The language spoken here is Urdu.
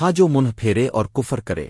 ہاں جو منہ پھیرے اور کفر کرے۔